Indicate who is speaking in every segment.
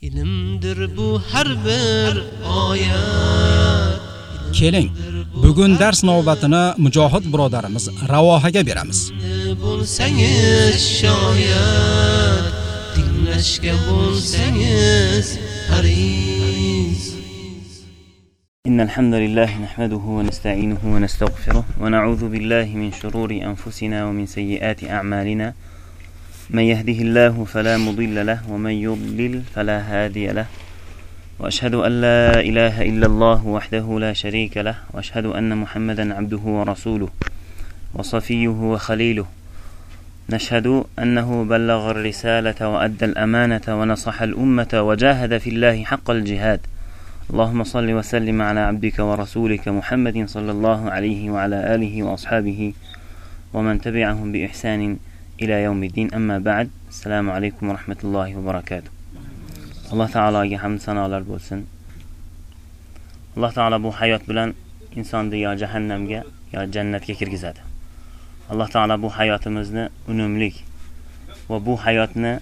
Speaker 1: ilmdir bu har bir oyat
Speaker 2: Keling, bugun dars navbatini mujohid birodarimiz Ravohaga beramiz.
Speaker 1: bo'lsangiz shoyat tinglashga bo'lsangiz haris
Speaker 3: إن الحمد لله نحمده ونستعينه ونستغفره ونعوذ بالله من شرور أنفسنا ومن سيئات أعمالنا من يهده الله فلا مضل له ومن يضلل فلا هادي له. وأشهد أن لا إله إلا الله وحده لا شريك له وأشهد أن محمدا عبده ورسوله وصفيه وخليله. نشهد أنه بلغ الرسالة وأدى الأمانة ونصح الأمة وجاهد في الله حق الجهاد. اللهم صل وسلم على عبدك ورسولك محمد صلى الله عليه وعلى آله وأصحابه ومن تبعهم بإحسان ila yawmiddin. Amma ba'd. Assalomu alaykum va rahmatullohi va barakatuh. Alloh taologa hamd sanolar bo'lsin. Alloh taolo bu hayot bilan insonni yo jahannamga yo jannatga kirgizadi. Alloh taolo bu hayotimizni unumlik va bu hayotni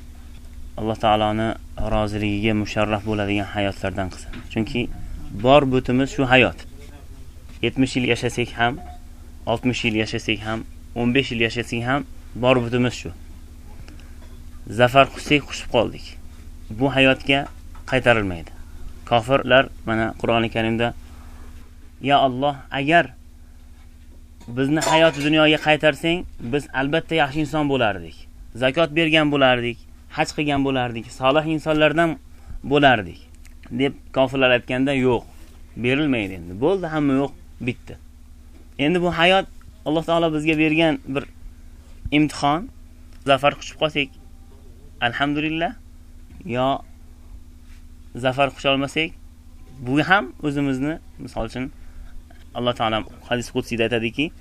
Speaker 3: alloh taoloni roziligiga musharraf bo'ladigan hayotlardan qilsin. Chunki bor butimiz shu hayot. Yetmish yil yashasak ham oltmish yil yashasak ham o'n besh yil yashasak ham bor butimiz shu. Zafar quchsak quchib qoldik. Bu hayotga qaytarilmaydi. Kofirlar mana qur'oni karimda ya alloh agar bizni hayoti dunyoga qaytarsang biz albatta yaxshi inson bo'lardik. Zakot bergan bo'lardik haj qilgan bo'lardik solih insonlardan bo'lardik. deb kofirlar aytganda yo'q berilmaydi endi. Bo'ldi hamma yo'q bitti. Endi bu hayot alloh taolo bizga bergan bir imtihon zafar quchib qolsak alhamdulillah. Yo zafar quchaolmasak bu ham o'zimizni misol uchun alloh taolo hadis qudsiyda aytadiki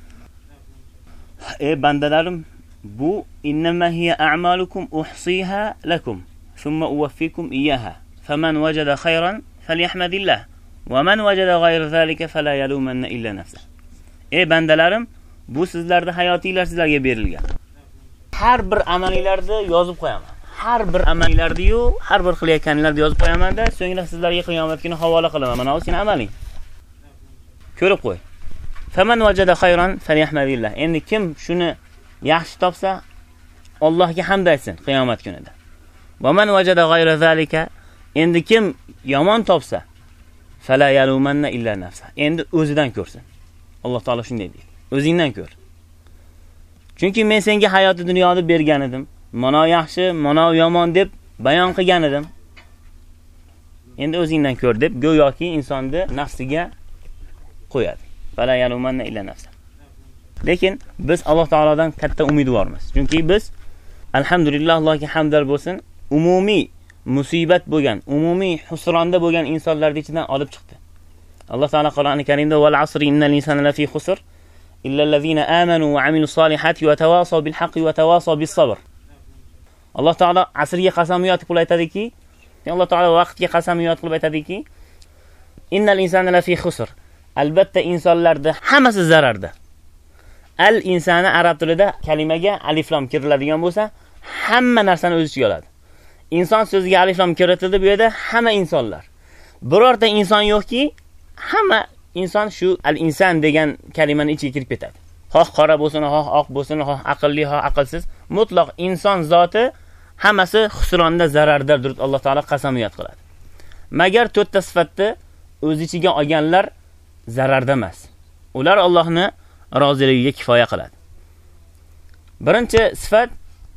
Speaker 3: ey bandalarim bu innama hiya a'malukum uhsiha lakum thumma uwaffikum iyyaha. Faman wajada khayran falyahmadillah. Va man wajada ghayra zalika fala yalumanna illa nafsa. Ey bandalarim bu sizlarda hayotinglar sizlarga berilgan. Har bir amalinglarni yozib qo'yaman har bir amalinglarni-yu har bir qilayotganinglarni yozib qo'yaman-da so'ngra sizlarga qiyomat kuni havola qilaman mana bu seni amaling ko'rib qo'y faman wajada khayran falyahmadillah endi kim shuni yaxshi topsa Allohga hamd aytsin qiyomat kunida. Va man wajada ghayra zalika endi kim yomon topsa fala yalumanna illa nafsa. Endi o'zidan ko'rsin. Alloh taolo shunday deydi. O'zingdan ko'r. Chunki men senga hayoti dunyoni bergan edim. Mana yaxshi, mana yomon deb bayon qilgan edim. Endi o'zingdan ko'r deb go'yoki insonni nafsiga qo'yadi. Fala yalumanna illa nafsa. Lekin biz Alloh taolodan katta umidvormiz. Chunki biz alhamdulillah Allohga hamdlar bo'lsin, umumiy musibat bo'lgan, umumiy husronda bo'lgan insonlarning ichidan olib chiqdi. Alloh taolo Qur'oni Karimda val asri innal insana lafi khusr illa allazina amanu va amilus solihati va tawasaw bil haqqi va tawasaw bis sabr. Alloh taolo asrga qasamiyat qilib aytadiki, Alloh taolo vaqtga qasamiyat qilib aytadiki, innal insana lafi khusr. Albatta insonlarda hammasi zararda. al insani arab tilida kalimaga alif lam kiriladigan bo'lsa, hamma narsani o'z ichiga oladi. Inson so'ziga alif lam kiritildi bu yerda hamma insonlar. Birorta inson yo'qki, hamma inson shu al inson degan kalimani ichiga kirib ketadi. Xoh qora bo'lsin, xoh oq bo'lsin, xoh aqlli, xoh aqlsiz, mutlaq inson zoti hammasi xusronda zararda deb Alloh taolo qasamiyat qiladi. Magar to'rtta sifatni o'z ichiga olganlar zararda emas. Ular Allohni roziligiga kifoya qiladi. Birinchi sifat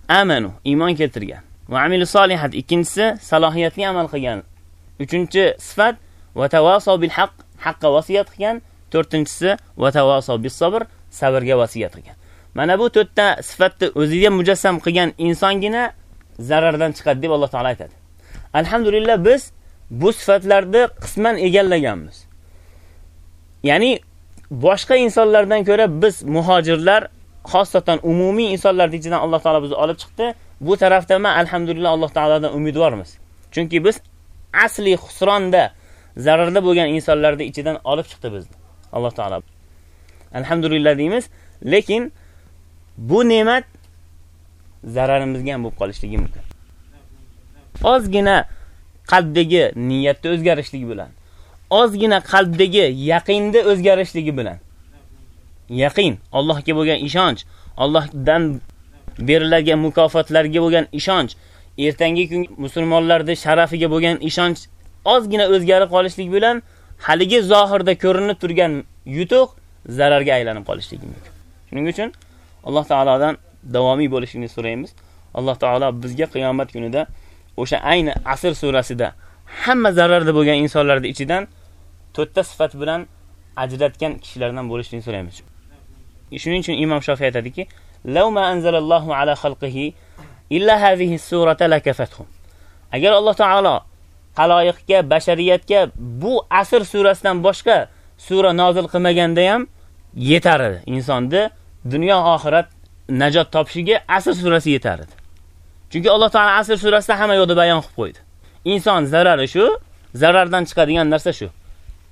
Speaker 3: amanu, iymon keltirgan. Va amilu solihat, ikkinchisi salohiyatli amal qilgan. Uchinchi sifat va tawasau bil haqq, haqqa vasiyat qilgan. To'rtinchisi va tavaso bis sabr, sabrga vasiyat qilgan. Mana bu to'rtta sifatni o'ziga mujassam qilgan insongina zarardan chiqadi deb Alloh taolay aytadi. Alhamdulillah biz bu sifatlarni qisman egallaganmiz. Ya'ni boshqa insonlardan ko'ra biz muhojirlar xosatan umumiy insonlar ichidan Alloh taolo bizni olib chiqdi. Bu tarafda men alhamdulillah Alloh taolodan umidvormiz. Chunki biz asli xusronda zararda bo'lgan insonlarni ichidan olib chiqdi bizni. Alloh taolo. Alhamdulillah deymiz, lekin bu ne'mat zararimizga ham bo'lib qolishligi mumkin. Ozgina qalbdagi niyatda o'zgarishligi bilan, ozgina qalbdagi yaqinni o'zgarishligi bilan yaqin, Allohga bo'lgan ishonch, Allohdan beriladigan mukofotlarga bo'lgan ishonch, ertangi kun musulmonlarning sharafiga bo'lgan ishonch ozgina o'zgarib qolishlik bilan haligi zohirda ko'rinib turgan yutuq zararga aylanib qolishligi mumkin. Shuning uchun Alloh taolodan davomiy bo'lishini so'raymiz. Alloh taolo bizga qiyomat kunida o'sha ayni Asr surasida hamma zararda bo'lgan insonlarning ichidan to'rtta sifat bilan ajratgan kishilardan bo'lishini so'raymiz. Shuning uchun Imom Shofiy aytadiki: "Law ma anzalallohu ala xalqihi illa hadhihi surata lakafathum." Agar Alloh taolo qaloyiqga, bashariyatga bu asr surasidan boshqa sura nozil qilmaganda ham yetar edi. Insonni dunyo oxirat najot topishiga asr surasi yetar edi. Chunki Alloh taolo asr surasida hamma yo'lda bayon qilib qo'ydi. Inson zarari shu, zarardan chiqadigan narsa shu.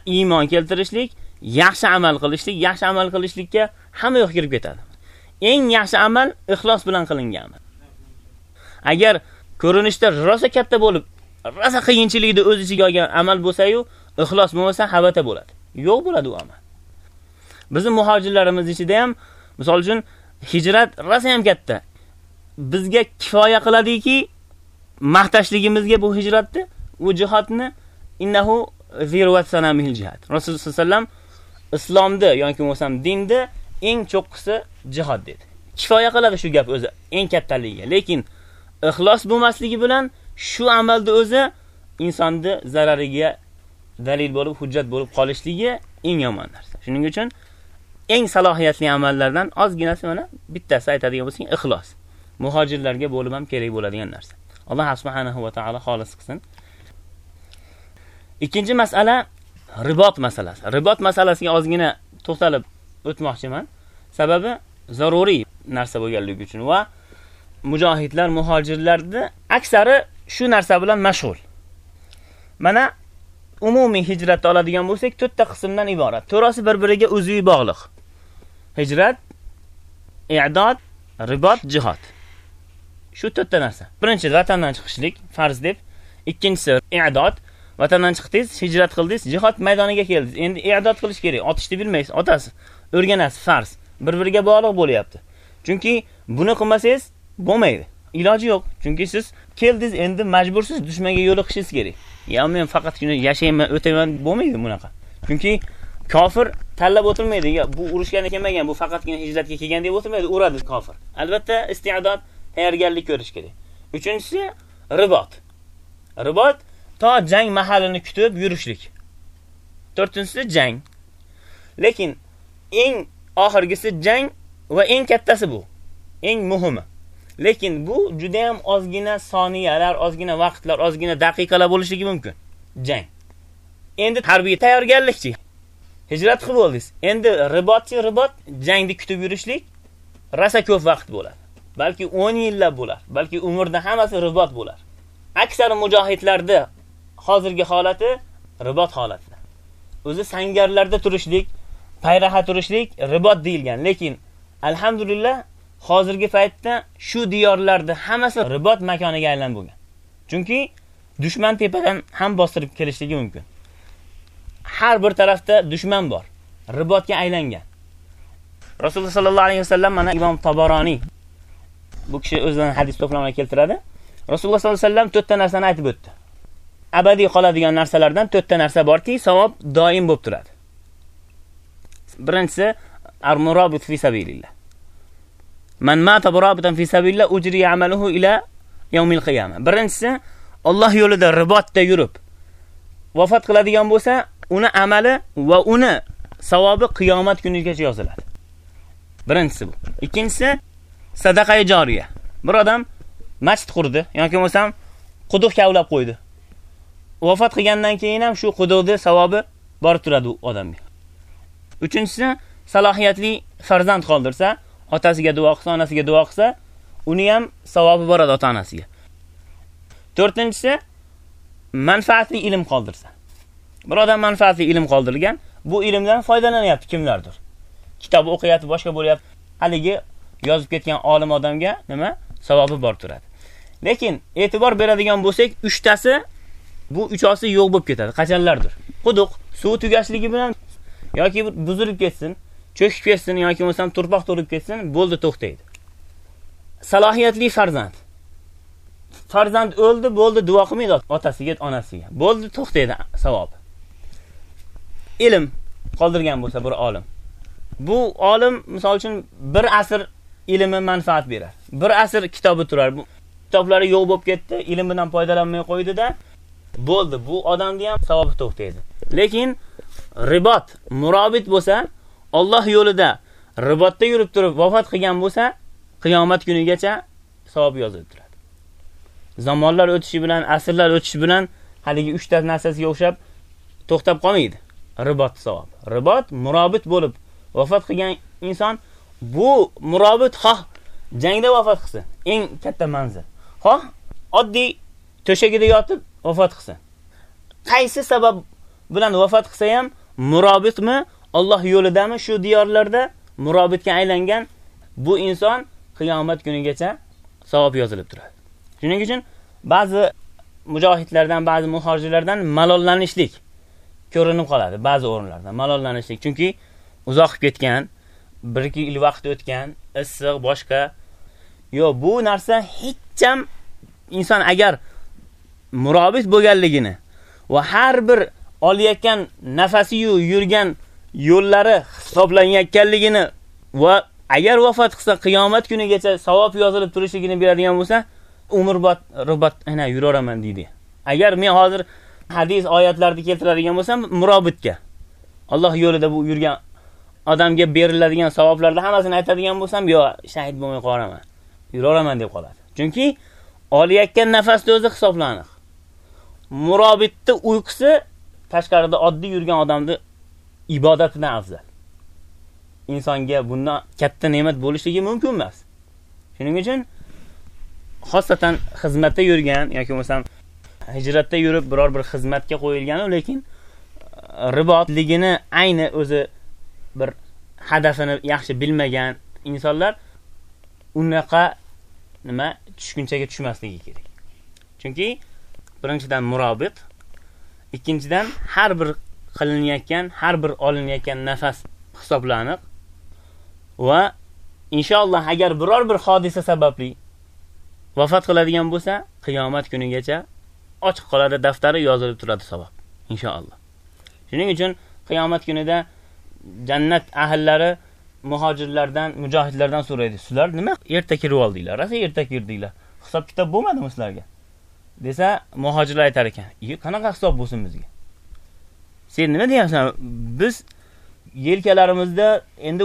Speaker 3: Iymon keltirishlik, yaxshi amal qilishlik, yaxshi amal qilishlikka hamma yo'q kirib ketadi. Eng yaxshi amal ixlos bilan qilingan amal. Agar ko'rinishda rosa katta bo'lib, rosa qiyinchilikni o'z ichiga olgan amal bo'lsa-yu, ixlos bo'lmasa habata bo'ladi. Yo'q bo'ladi u amal. Bizning muhojirlarimiz ichida ham, misol uchun, hijrat rosa ham katta. Bizga kifoya qiladiki, maqtashligimizga bu hijratni, u jihatni innahu zirvat sanamil jihad. Rasululloh sollallohu alayhi vasallam islomda yoki bo'lsam dinda eng cho'qqisi jihad dedi. Kifoya qiladi shu gap o'zi eng kattaligiga. Lekin ixlos bo'lmasligi bilan shu amalni o'zi insonni zarariga dalil bo'lib, hujjat bo'lib qolishligi eng yomon narsa. Shuning uchun eng salohiyatli amallardan ozginasi mana bittasi aytadigan bo'lsang, ixlos. Muhojirlarga bo'lib ham kerak bo'ladigan narsa. Alloh subhanahu va taolo xolis qilsin. Ikkinchi masala ribot masalasi. Ribot masalasiga ozgina to'xtalib o'tmoqchiman. Sababi zaruriy narsa bo'lganligi uchun va mujohidlar, muhojirlarni aksari shu narsa bilan mashg'ul. Mana umumiy hijratni oladigan bo'lsak, to'rtta qismdan iborat. To'rasi bir-biriga o'ziy bog'liq. Hijrat, i'dod, ribot, jihad. Shu to'rtta narsa. Birinchi vatandan chiqishlik farz deb, ikkinchisi i'dod, vatandan chiqdingiz, hijrat qildingiz, jihad maydoniga keldingiz. Endi i'dod qilish kerak. Otishni bilmaysiz, otasiz. O'rganasiz, farz. Bir-biriga bog'liq bo'lyapti. Chunki buni qilmasangiz bo'lmaydi. Iloji yo'q. Chunki siz keldingiz, endi majbursiz dushmanga yo'liqishingiz kerak. Ya men faqatgina yashayman, o'tayman bo'lmaydi bunaqa. Chunki kofir tanlab o'tirmaydi. Ya bu urushga kelmagan, bu faqatgina hijratga kelgan deb o'tirmaydi, uradi kofir. Albatta isti'dod, tayyorgarlik ko'rish kerak. Uchinchisi ribot. Ribot to jang mahalini kutib yurishlik. To'rtinchisi jang. Lekin eng oxirgisi jang va eng kattasi bu. Eng muhimi. Lekin bu juda ham ozgina soniyalar, ozgina vaqtlar, ozgina daqiqalar bo'lishligi mumkin. Jang. Endi harbiy tayyorgarlikchi. Hijrat qilib oldingiz Endi ribotchi ribot jangni kutib yurishlik rasa ko'p vaqt bo'ladi. Balki 10 yillab bo'lar, balki umrda hammasi ribot bo'lar. Aksar mujohidlarda hozirgi holati ribot holati. O'zi sangarlarda turishlik, payraha turishlik ribot deyilgan, lekin alhamdulillah hozirgi paytda shu diyorlarda hammasi ribot makoniga aylanib bo'lgan. Chunki dushman tepadan ham bostirib kelishligi mumkin. Har bir tarafda dushman bor. Ribotga aylangan. Rasululloh sallallohu alayhi vasallam mana Imom Tabaroniy bu kishi o'zidan hadis to'plamini keltiradi. Rasululloh sallallohu alayhi vasallam to'rtta narsani aytib o'tdi. Abadiy qoladigan narsalardan to'rtta narsa borki, savob doim bo'lib turadi. Birinchisi ar-murabit fi sabilillah. Man mata murabitan fi sabilillah ujri amaluhu ila yawmil qiyamah. Birinchisi Alloh yo'lida ribotda yurib vafot qiladigan bo'lsa, uni amali va uni savobi qiyomat kunigacha yoziladi. Birinchisi bu. Ikkinchisi sadaqa joriya. Bir odam masjid qurdi yoki bo'lsam quduq kavlab qo'ydi. Vafot qilgandan keyin ham shu quduqda savobi borib turadi u odamga. Uchinchisi salohiyatli farzand qoldirsa, otasiga duo qilsa, onasiga duo qilsa, uni ham savobi boradi ota-onasiga. 4-tinchisi manfaatli ilm qoldirsa. Bir odam manfaatli ilm qoldirgan, bu ilmdan foydalanyapti kimlardir. Kitob o'qiyapti, boshqa bo'lyapti. Haligi yozib ketgan olim odamga nima? Savobi bor turadi. Lekin e'tibor beradigan bo'lsak, 3 tasi bu uchasi yo'q bo'lib ketadi qachonlardir. Quduq suv tugashligi bilan yoki buzilib ketsin, cho'kib ketsin yoki bo'lmasam turpoq to'lib ketsin, bo'ldi to'xtaydi. Salohiyatli farzand. Farzand o'ldi, bo'ldi, duo qilmaydi otasiga, onasiga. Bo'ldi, to'xtaydi savob. Ilm qoldirgan bo'lsa bir olim. Bu olim misol uchun bir asr ilmi manfaat berar. Bir asr kitobi turar. Bu kitoblari yo'q bo'lib ketdi, ilm bilan foydalanmay qo'ydi-da, bo'ldi. Bu odamni ham savobi to'xtaydi. Lekin ribot, murobit bo'lsa, Alloh yo'lida ribotda yurib turib vafot qilgan bo'lsa, qiyomat kunigacha savob yozilib turadi. Zamonlar o'tishi bilan, asrlar o'tishi bilan haligi 3 ta narsasiga o'xshab to'xtab qolmaydi. Ribot savob. Ribot murobit bo'lib vafot qilgan inson bu murobit xoh jangda vafot qilsin, eng katta manzil. Xoh oddiy to'shagida yotib vafot qilsin. Qaysi sabab bilan vafot qilsa ham murobitmi, Alloh yo'lidami shu diyorlarda murobitga aylangan bu inson qiyomat kunigacha savob yozilib turadi. Shuning uchun ba'zi mujohidlardan, ba'zi muhojirlardan malollanishlik ko'rinib qoladi ba'zi o'rinlarda. Malollanishlik chunki uzoq ketgan, 1-2 yil vaqt o'tgan, issiq boshqa. Yo, bu narsa hech ham inson agar murobit bo'lganligini va har bir olayotgan nafasi-yu yurgan yo'llari hisoblanayotganligini va agar vafot qilsa qiyomat kunigacha savob yozilib turishligini beradigan bo'lsa, umrbod rubot ana yuraveraman deydi. Agar men hozir hadis oyatlarni keltiradigan bo'lsam, murobitga Alloh yo'lida bu yurgan odamga beriladigan savoblarni hammasini aytadigan bo'lsam, yo shahid bo'lmay qolaman. Yuraveraman deb qoladi. Chunki olayotgan nafasni o'zi hisoblaniq. Murobitni uyqusi tashqarida oddiy yurgan odamni ibodatidan afzal. Insonga bundan katta ne'mat bo'lishligi mumkin emas. Shuning uchun xosatan xizmatda yurgan yoki bo'lmasam hijratda yurib biror bir xizmatga qo'yilgan, lekin e, ribotligini ayni o'zi bir hadafini yaxshi bilmagan insonlar unaqa nima tushkunchaga tushmasligi kerak. Chunki birinchidan murobit, ikkinchidan har bir qilinayotgan, har bir olinayotgan nafas hisoblaniq va inshaalloh agar biror bir hodisa sababli vafot qiladigan bo'lsa, qiyomat kunigacha ochiq qoladi daftari yozilib turadi savob. Inshaalloh. Shuning uchun qiyomat kunida jannat ahllari muhojirlardan, mujohidlardan so'raydi. Sizlar nima erta kirib oldinglar? Rosa erta kirdinglar. Hisob kitob bo'lmadimi sizlarga? desa, muhojirlar aytar ekan, "Yo'q, qanaqa hisob bo'lsin bizga?" Sen nima deyapsan? Biz yelkalarimizda endi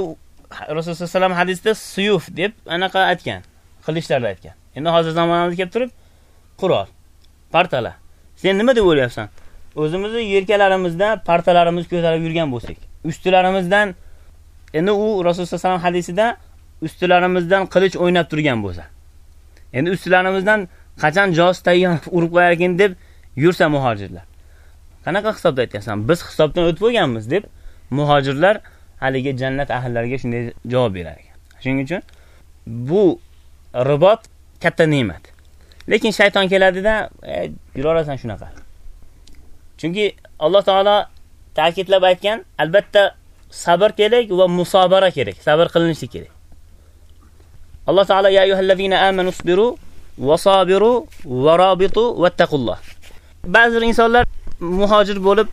Speaker 3: Rasululloh sollallohu alayhi hadisda suyuf deb anaqa aytgan, qilichlarni aytgan. Endi hozir zamonamizga kelib turib qurol, partala. Sen nima deb o'ylayapsan? O'zimizni yelkalarimizda partalarimiz ko'tarib yurgan bo'lsak, ustilarimizdan endi u Rasululloh sollallohu alayhi hadisida ustilarimizdan qilich o'ynab turgan bo'lsa. Endi ustilarimizdan qachon jos tayyor urib qo'yar ekan deb yursa muhojirlar. Qanaqa hisobda aytyapsan? Biz hisobdan o'tib bo'lganmiz deb muhojirlar haligi jannat ahllariga shunday javob berar ekan. Shuning uchun bu ribot katta ne'mat. Lekin shayton keladida, e, yuraverasan shunaqa. Chunki Alloh taolo ta'kidlab aytgan, albatta sabr kerak va musobara kerak, sabr qilinishi kerak. Alloh taolo ya ayyuhallazina amanu sabiru va sabiru va rabitu vattaqulloh. Ba'zi insonlar muhojir bo'lib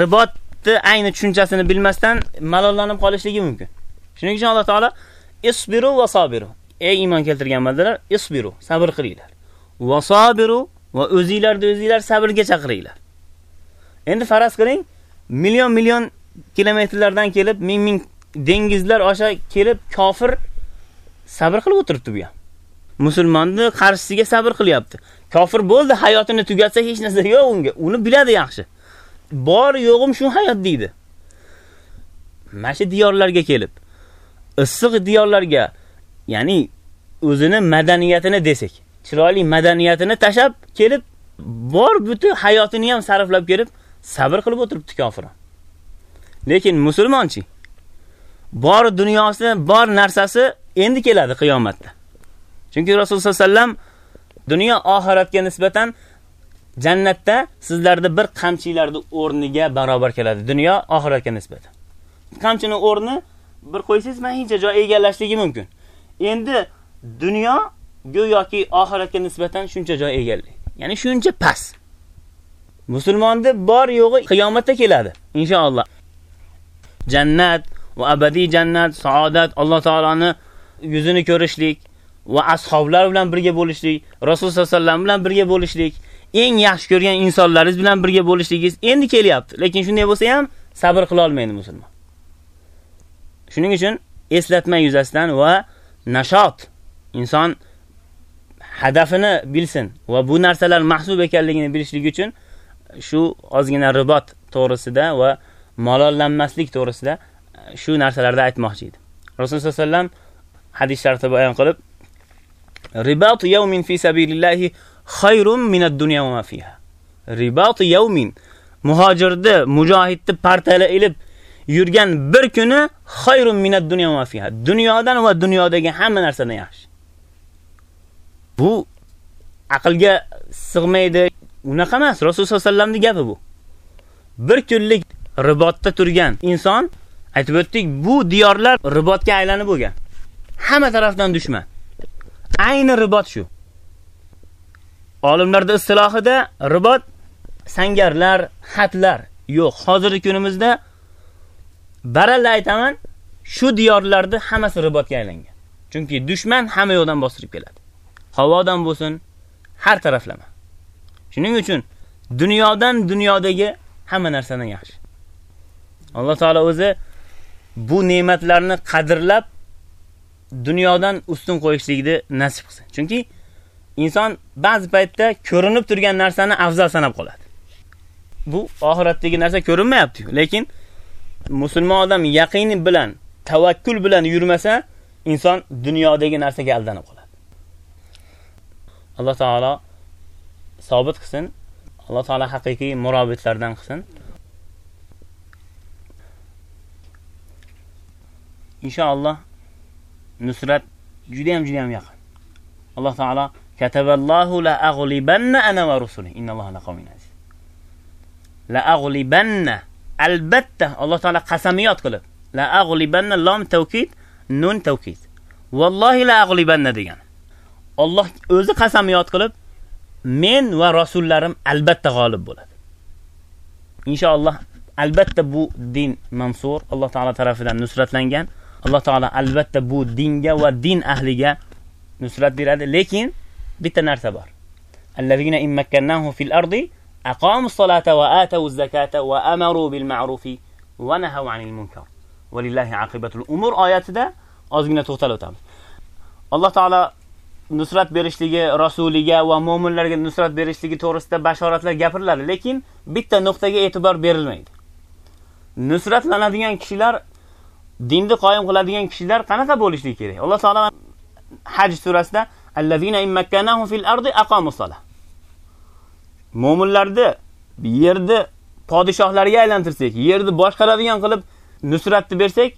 Speaker 3: ribotni ayni tushunchasini bilmasdan malollanib qolishligi mumkin. Shuning uchun Alloh taolo isbiru va sabiru. Ey iymon keltirgan bandalar, isbiru, sabr qilinglar. Va sabiru va o'zingizlarni o'zingizlar sabrga chaqiringlar. Endi faraz qiling, million million kilometrlardan kelib, ming ming dengizlar osha kelib kofir sabr qilib o'tiribdi bu ham. Musulmonni qarshisiga sabr qilyapti. Kofir bo'ldi, hayotini tugatsa hech narsa yo'q unga. Uni biladi yaxshi. Bor yo'g'im shu hayot deydi. Mana diyorlarga kelib, issiq diyorlarga, ya'ni o'zini madaniyatini desek, chiroyli madaniyatini tashab kelib, bor butun hayotini ham sarflab kelib, sabr qilib o'tiribdi kofir. Lekin musulmonchi bor dunyosi, bor narsasi endi keladi qiyomatda. Chunki Rasululloh sallam dunyo oxiratga nisbatan jannatda sizlarda bir qamchilarni o'rniga barobar keladi dunyo oxiratga nisbatan. Qamchining o'rni bir qo'ysangiz mahincha joy egallashligi mumkin. Endi dunyo go'yoki oxiratga nisbatan shuncha joy egallaydi. Ya'ni shuncha past. Musulmonda bor yo'g'i qiyomatda keladi inshaalloh. Jannat va abadiy jannat saodat alloh taoloni yuzini ko'rishlik va ashoblar bilan birga bo'lishlik rasul sallallohu alayhi vasallam bilan birga bo'lishlik eng yaxshi ko'rgan insonlaringiz bilan birga bo'lishligingiz endi kelyapti. Lekin shunday bo'lsa ham sabr qila olmaydi musulmon. Shuning uchun eslatma yuzasidan va nashot inson hadafini bilsin va bu narsalar mahsub ekanligini bilishligi uchun shu ozgina ribot to'g'risida va malollanmaslik to'g'risida shu narsalarda aytmoqchi edi rasululloh sollallohu alayhi vasallam hadislarda bayon qilib ribat yawmin fi sabilillahi khayrun minad dunya va ma fiha. Ribat yawmin. Muhojirni mujohidni partala ilib yurgan bir kuni khayrun minad dunya va ma fiha. Dunyodan va dunyodagi hamma narsadan yaxshi. Bu aqlga sig'maydi. Unaqa emas rasululloh sollallohu alayhi vasallamning gapi bu. Bir kunlik ribotda turgan inson aytib o'tdik bu diyorlar ribotga aylanib bo'lgan. Hamma tarafdan dushman. Ayni ribot shu. Olimlarda istilohida ribot sangarlar xatlar yo'q. Hozirgi kunimizda baralla aytaman shu diyorlarda hammasi ribotga aylangan. Chunki dushman hamma yoqdan bostirib keladi. Havodan bo'lsin har taraflama. Shuning uchun dunyodan dunyodagi hamma narsadan yaxshi. Alloh taolo o'zi bu ne'matlarni qadrlab dunyodan ustun qo'yishlikni nasib qilsin. Chunki inson ba'zi paytda ko'rinib turgan narsani afzal sanab qoladi. Bu oxiratdagi narsa ko'rinmayapti. Lekin musulmon odam yaqini bilan tavakkul bilan yurmasa inson dunyodagi narsaga aldanib qoladi. Alloh taolo sobit qilsin. Alloh taolo haqiqiy murobitlardan qilsin. Inshaalloh nusrat juda ham juda ham yaqin. Alloh taolo kataballohu la ag'libanna ana va rusuli. Innalloha laqawiyyun aziz. La ag'libanna albatta alloh taolo qasamiyat qilib. La ag'libanna lom tawkid nun tawkid. Vallohi la ag'libanna degan. Alloh o'zi qasamiyat qilib men va rasullarim albatta g'olib bo'ladi. Inshaalloh albatta bu din mansur. Alloh taolo tarafidan nusratlangan. Alloh taolo albatta bu dinga va din ahliga nusrat beradi. Lekin bitta narsa bor. Allazina immakkannahum fil ardi aqamu solata va atu zakata va amaru bil ma'rufi va nahaw anil munkar. Lillahi aqibatul umur oyatida ozgina to'xtalib o'tamiz. Alloh taolo nusrat berishligi rasuliga va mo'minlarga nusrat berishligi to'g'risida bashoratlar gapiriladi lekin bitta nuqtaga e'tibor berilmaydi. Nusratlanadigan kishilar dinni qoyim qiladigan kishilar qanaqa bo'lishligi kerak? Alloh taolo haj surasida allazina immakkanahum fil ardi aqamussolah mo'minlarni yerni podshohlarga aylantirsak yerni boshqaradigan qilib nusratni bersak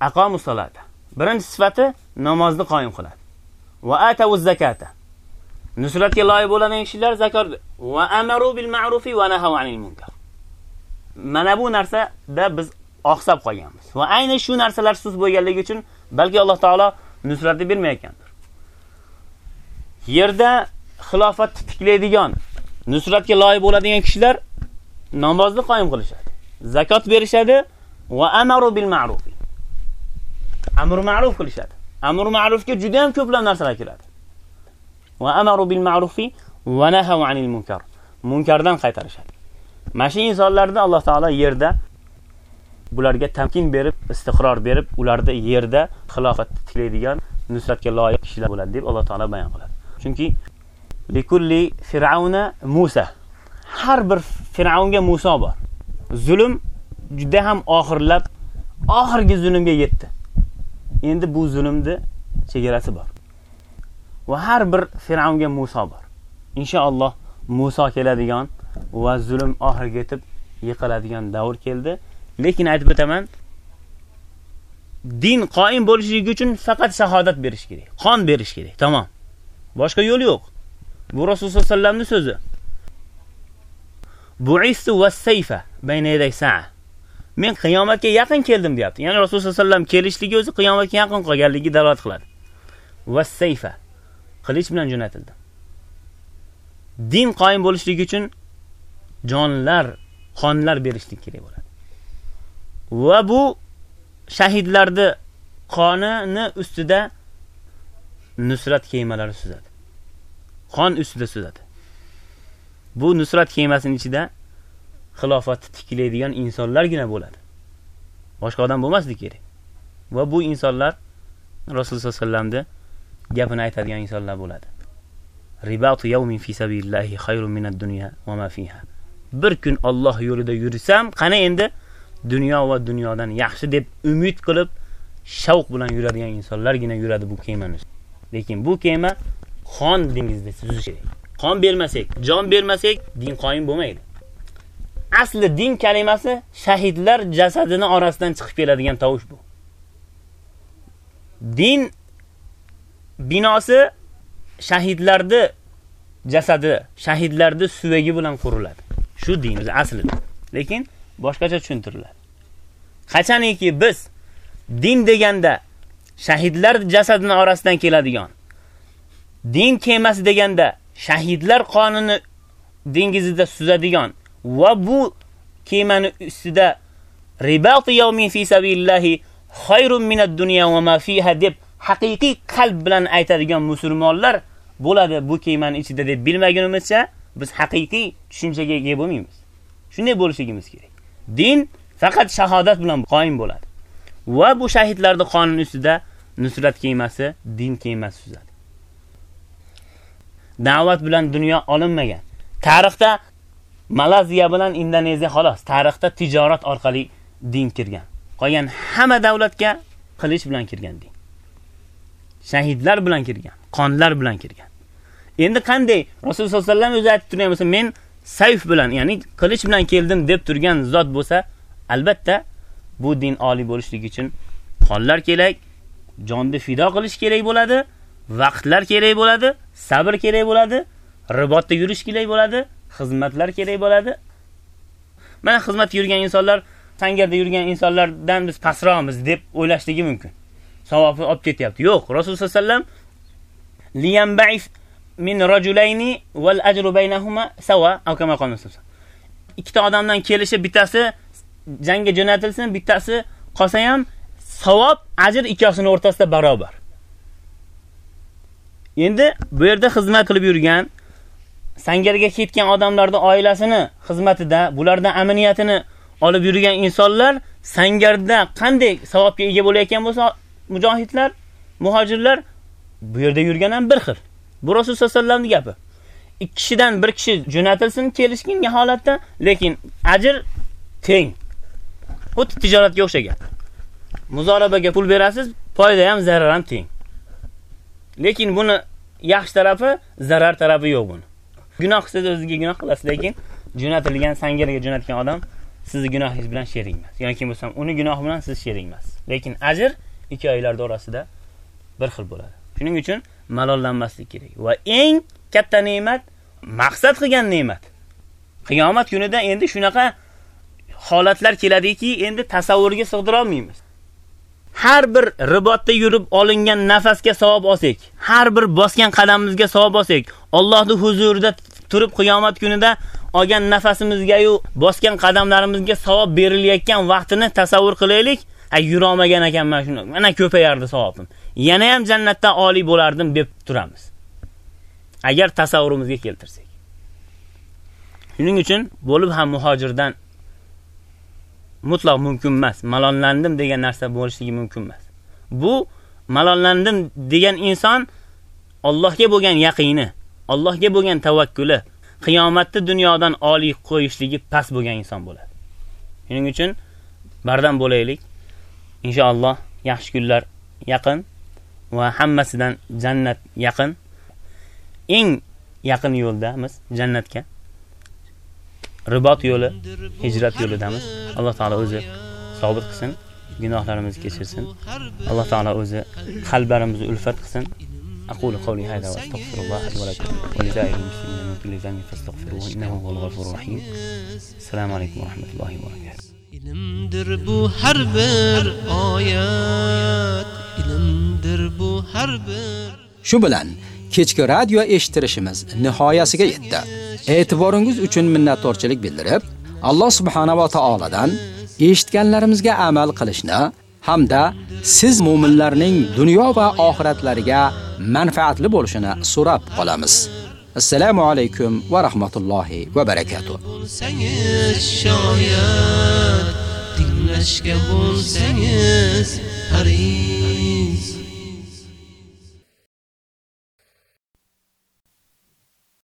Speaker 3: aqamus birinchi sifati namozni qoyim qiladi. Va atavu zakata nusratga loyiq bo'ladigan kishilar zakot va amaru bil ma'rufi va nahav anil munkar. Mana bu narsada biz oqsab qolganmiz. Va ayni shu narsalar sust bo'lganligi uchun balki alloh taolo nusratni bermayotgandir. Yerda xilofat tiklaydigan nusratga loyiq bo'ladigan kishilar namozni qoyim qilishadi. Zakot berishadi va amaru bil ma'ruf. Amr ma'ruf qilishadi. Amr ma'rufga juda ham ko'plab narsalar kiradi. Va amaru bil ma'rufi va nahav anil munkar. Munkardan qaytarishadi. Mana shu insonlarni alloh taolo yerda bularga tamkin berib istiqror berib ularda yerda xilofatni tiklaydigan nusratga loyiq kishilar bo'ladi deb alloh taolo bayon qiladi. Chunki likulli fir'auna Musa. Har bir fir'aunga Musa bor. Zulm juda ham oxirlab oxirgi zulmga yetdi. Endi bu zulmni chegarasi bor. Va har bir fir'aunga Musa bor. Inshaalloh Musa keladigan va zulm oxiriga yetib yiqiladigan davr keldi. Lekin aytib o'taman din qoim bo'lishligi uchun faqat shahodat berish kerak qon berish kerak tamom boshqa yo'l yo'q bu rasululloh sollallohu alayhi vasallamning so'zi bu'istu was-sayfa bayna yaday sa'a. Men qiyomatga yaqin keldim deyapti. Ya'ni Rasululloh sollallohu alayhi vasallam kelishligi o'zi qiyomatga yaqin qolganligiga dalolat qiladi. Was-sayfa qilich bilan jo'natildi. Din qoyim bo'lishligi uchun jonlar, qonlar berishlik kerak bo'ladi. Va bu shahidlarni qonini ustida nusrat kiymalari suzadi. Qon ustida suzadi. Bu nusrat kemasining ichida xilofatni tiklaydigan insonlargina bo'ladi. Boshqa odam bo'lmasligi kerak. Va bu insonlar Rasululloh sollallohu alayhi vasallamni gapini aytadigan insonlar bo'ladi. Ribatu yawmin fi sabilillahi khayrun minad dunya va ma fiha. Bir kun Alloh yo'lida yursam, qani endi dunyo va dunyodan yaxshi deb umid qilib, shavq bilan yuradigan insonlargina yuradi bu kemani. Lekin bu kema qon dengizda suzishi kerak. Qon bermasak, jon bermasak, din qoyim bo'lmaydi. Asli din kalimasi shahidlar jasadini orasidan chiqib keladigan tovush bu. Din binosi shahidlarni jasadi, shahidlarni suvagi bilan quriladi. Shu din o'zi aslida. Lekin boshqacha tushuntiriladi. Qachoniki biz din deganda shahidlar jasadini orasidan keladigan din kemasi deganda shahidlar qonini dengizida suzadigan va bu kemani ustida ribat yawmin fi sabilillahi khayrun minad dunya va ma fiha deb haqiqiy qalb bilan aytadigan musulmonlar bo'ladi bu kemani ichida deb bilmagunimizcha biz haqiqiy tushunchaga ega bo'lmaymiz. Shunday bo'lishimiz kerak. Din faqat shahodat bilan qoyim bo'ladi. Va bu shahidlarning qonun ustida nusrat kemasi, din kemasi suzadi. Da'vat bilan dunyo olinmagan. Tarixda Malaziya bilan Indoneziya xolos, tarixda tijorat orqali din kirgan. Qolgan hamma davlatga qilich bilan kirgan din. Shahidlar bilan kirgan, qonlar bilan kirgan. Endi qanday Rasululloh sollallohu alayhi vasallam o'zi aytib turgan bo'lsa, men sayf bilan, ya'ni qilich bilan keldim deb turgan zot bo'lsa, albatta bu din oliy bo'lishligi uchun qonlar kerak, jonni fido qilish kerak bo'ladi, vaqtlar kerak bo'ladi, sabr kerak bo'ladi, ribotda yurish kerak bo'ladi, xizmatlar kerak bo'ladi. Mana xizmat yurgan insonlar, sangarda yurgan insonlardan biz pastroqmiz deb o'ylashligi mumkin. Savobni olib ketyapti. Yo'q, Rasululloh sallam alayhi vasallam min rajulayni wal ajru baynahuma sawa aw kama qala Ikkita odamdan kelishi bittasi jangga jo'natilsin, bittasi qolsa ham savob, ajr ikkosini o'rtasida barobar. Endi bu yerda xizmat qilib yurgan, sangarga ketgan odamlarning oilasini xizmatida, bulardan amoniyatini olib yurgan insonlar sangarda qanday savobga ega bo'layotgan bo'lsa, mujohidlar, muhojirlar bu yerda yurgan ham bir xil. Bu Rasul sollallohu alayhi gapi. Ikki kishidan bir kishi jo'natilsin kelishgan holatda, lekin ajr teng. Xuddi tijoratga o'xshagan. Muzorabaga pul berasiz, foyda ham, zarar ham teng. Lekin buni yaxshi tarafi, zarar tarafi yo'q buni. Gunoh qilsa o'ziga gunoh qilasiz, lekin jo'natilgan sangarga jo'natgan odam sizni gunohingiz bilan sherik emas. Yoki bo'lsam, uni gunohi bilan siz sherik emas. Lekin ajr ikki oylar orasida bir xil bo'ladi. Shuning uchun malollanmaslik kerak. Va eng katta ne'mat maqsad qilgan ne'mat. Qiyomat kunida endi shunaqa holatlar keladiki, endi tasavvurga sig'dira olmaymiz. Har bir ribotda yurib olingan nafasga savob olsak, har bir bosgan qadamimizga savob olsak, Allohning huzurida turib qiyomat kunida olgan nafasimizga yu bosgan qadamlarimizga savob berilayotgan vaqtini tasavvur qilaylik. Ay yura olmagan ekanman shuni. Mana ko'payardi savobim. Yana ham jannatda oliy bo'lardim deb turamiz. Agar tasavvurimizga keltirsak. Shuning uchun bo'lib ham muhojirdan mutlaq mumkin emas. Malollandim degan narsa bo'lishligi mumkin emas. Bu malollandim degan inson Allohga bo'lgan yaqini, Allohga bo'lgan tavakkuli, qiyomatda dunyodan oliy qo'yishligi past bo'lgan inson bo'ladi. Shuning uchun bardam bo'laylik. Inshaalloh yaxshi kunlar yaqin va hammasidan jannat yaqin. Eng yaqin yo'ldamiz jannatga. Ribot yo'li, hijrat yo'lidamiz. Alloh taolo o'zi sobit qilsin, gunohlarimizni kechirsin. Alloh taolo o'zi qalblarimizni ulfat qilsin. أقول قولي هذا وأستغفر الله لي ولكم ولسائر المسلمين من كل ذنب فاستغفروه إنه هو الغفور الرحيم السلام عليكم ورحمة الله وبركاته
Speaker 1: ilmdir bu har bir oyat ilmdir bu har bir
Speaker 2: Shu bilan kechki radio eshittirishimiz nihoyasiga yetdi. E'tiboringiz uchun minnatdorchilik bildirib, Alloh subhanahu va taoladan eshitganlarimizga amal qilishni hamda siz mu'minlarning dunyo va oxiratlariga manfaatli bo'lishini so'rab qolamiz. Assalomu alaykum va rahmatullohi va barakatuh.
Speaker 1: bo'lsangiz shoyat tinglashga bo'lsangiz haris